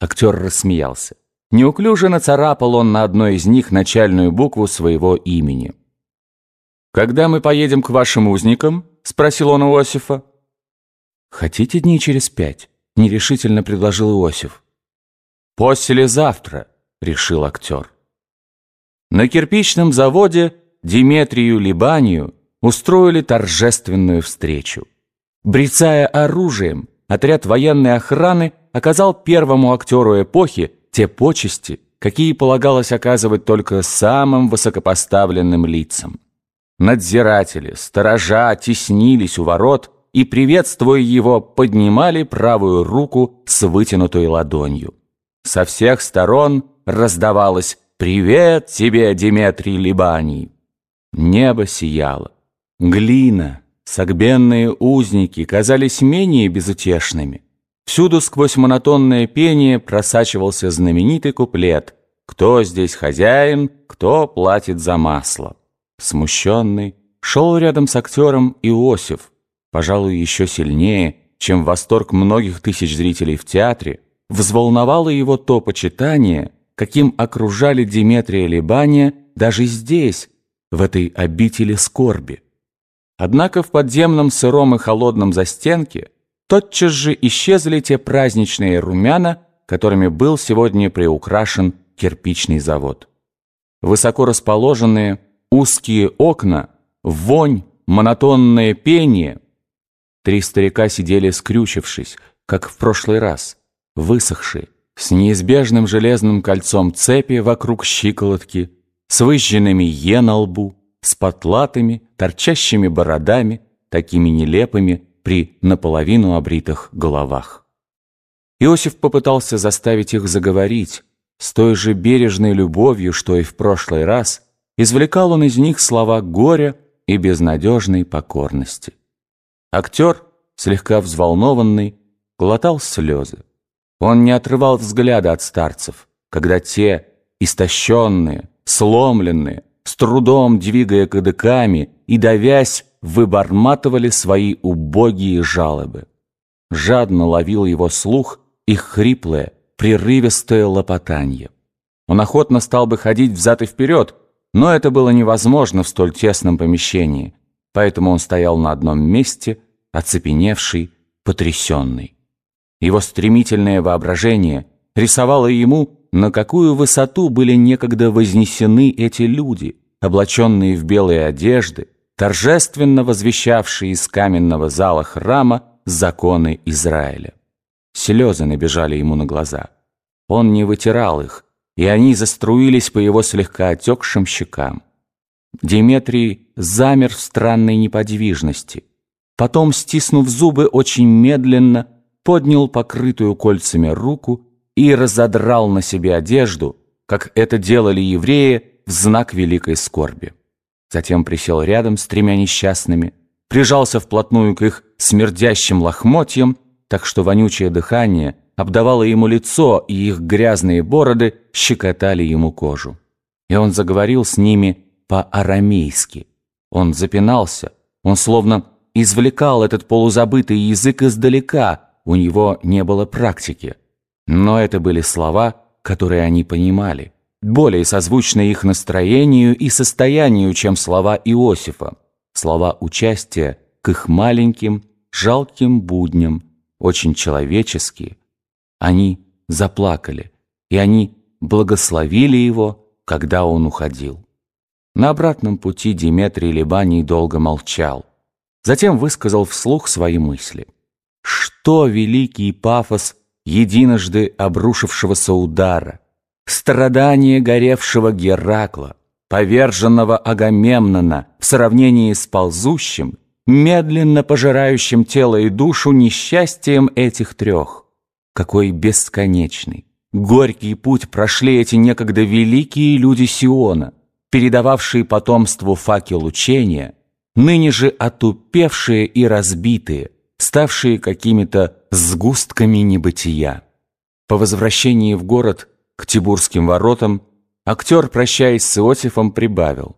Актер рассмеялся. Неуклюже нацарапал он на одной из них начальную букву своего имени. «Когда мы поедем к вашим узникам?» — спросил он Иосифа. «Хотите дней через пять?» — нерешительно предложил Иосиф. «Послезавтра», — решил актер. На кирпичном заводе Диметрию Либанию устроили торжественную встречу. Брецая оружием, отряд военной охраны оказал первому актеру эпохи те почести, какие полагалось оказывать только самым высокопоставленным лицам. Надзиратели, сторожа теснились у ворот и, приветствуя его, поднимали правую руку с вытянутой ладонью. Со всех сторон раздавалось «Привет тебе, Диметрий Либаний!» Небо сияло. Глина, согбенные узники казались менее безутешными. Всюду сквозь монотонное пение просачивался знаменитый куплет «Кто здесь хозяин, кто платит за масло?» Смущенный, шел рядом с актером Иосиф, пожалуй, еще сильнее, чем восторг многих тысяч зрителей в театре, взволновало его то почитание, каким окружали Диметрия Либания даже здесь, в этой обители скорби. Однако в подземном сыром и холодном застенке тотчас же исчезли те праздничные румяна, которыми был сегодня приукрашен кирпичный завод. Высоко расположенные узкие окна, вонь, монотонное пение. Три старика сидели скрючившись, как в прошлый раз, высохшие, с неизбежным железным кольцом цепи вокруг щиколотки, с выжженными е на лбу, с потлатыми, торчащими бородами, такими нелепыми при наполовину обритых головах. Иосиф попытался заставить их заговорить, с той же бережной любовью, что и в прошлый раз, извлекал он из них слова горя и безнадежной покорности. Актер, слегка взволнованный, глотал слезы. Он не отрывал взгляда от старцев, когда те, истощенные, сломленные, с трудом двигая кадыками и давясь, выборматывали свои убогие жалобы. Жадно ловил его слух их хриплое, прерывистое лопотанье. Он охотно стал бы ходить взад и вперед, но это было невозможно в столь тесном помещении, поэтому он стоял на одном месте, оцепеневший, потрясенный. Его стремительное воображение рисовало ему на какую высоту были некогда вознесены эти люди, облаченные в белые одежды, торжественно возвещавшие из каменного зала храма законы Израиля. Слезы набежали ему на глаза. Он не вытирал их, и они заструились по его слегка отекшим щекам. Диметрий замер в странной неподвижности. Потом, стиснув зубы, очень медленно поднял покрытую кольцами руку и разодрал на себе одежду, как это делали евреи в знак великой скорби. Затем присел рядом с тремя несчастными, прижался вплотную к их смердящим лохмотьям, так что вонючее дыхание обдавало ему лицо, и их грязные бороды щекотали ему кожу. И он заговорил с ними по-арамейски. Он запинался, он словно извлекал этот полузабытый язык издалека, у него не было практики. Но это были слова, которые они понимали, более созвучные их настроению и состоянию, чем слова Иосифа, слова участия к их маленьким, жалким будням, очень человеческие. Они заплакали, и они благословили его, когда он уходил. На обратном пути Диметрий Либаний долго молчал. Затем высказал вслух свои мысли. Что великий пафос единожды обрушившегося удара, страдания горевшего Геракла, поверженного Агамемнона в сравнении с ползущим, медленно пожирающим тело и душу несчастьем этих трех. Какой бесконечный, горький путь прошли эти некогда великие люди Сиона, передававшие потомству факел учения, ныне же отупевшие и разбитые, ставшие какими-то сгустками небытия. По возвращении в город к Тибурским воротам актер, прощаясь с Иосифом, прибавил.